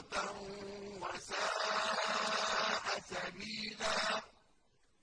وَمَقْتًا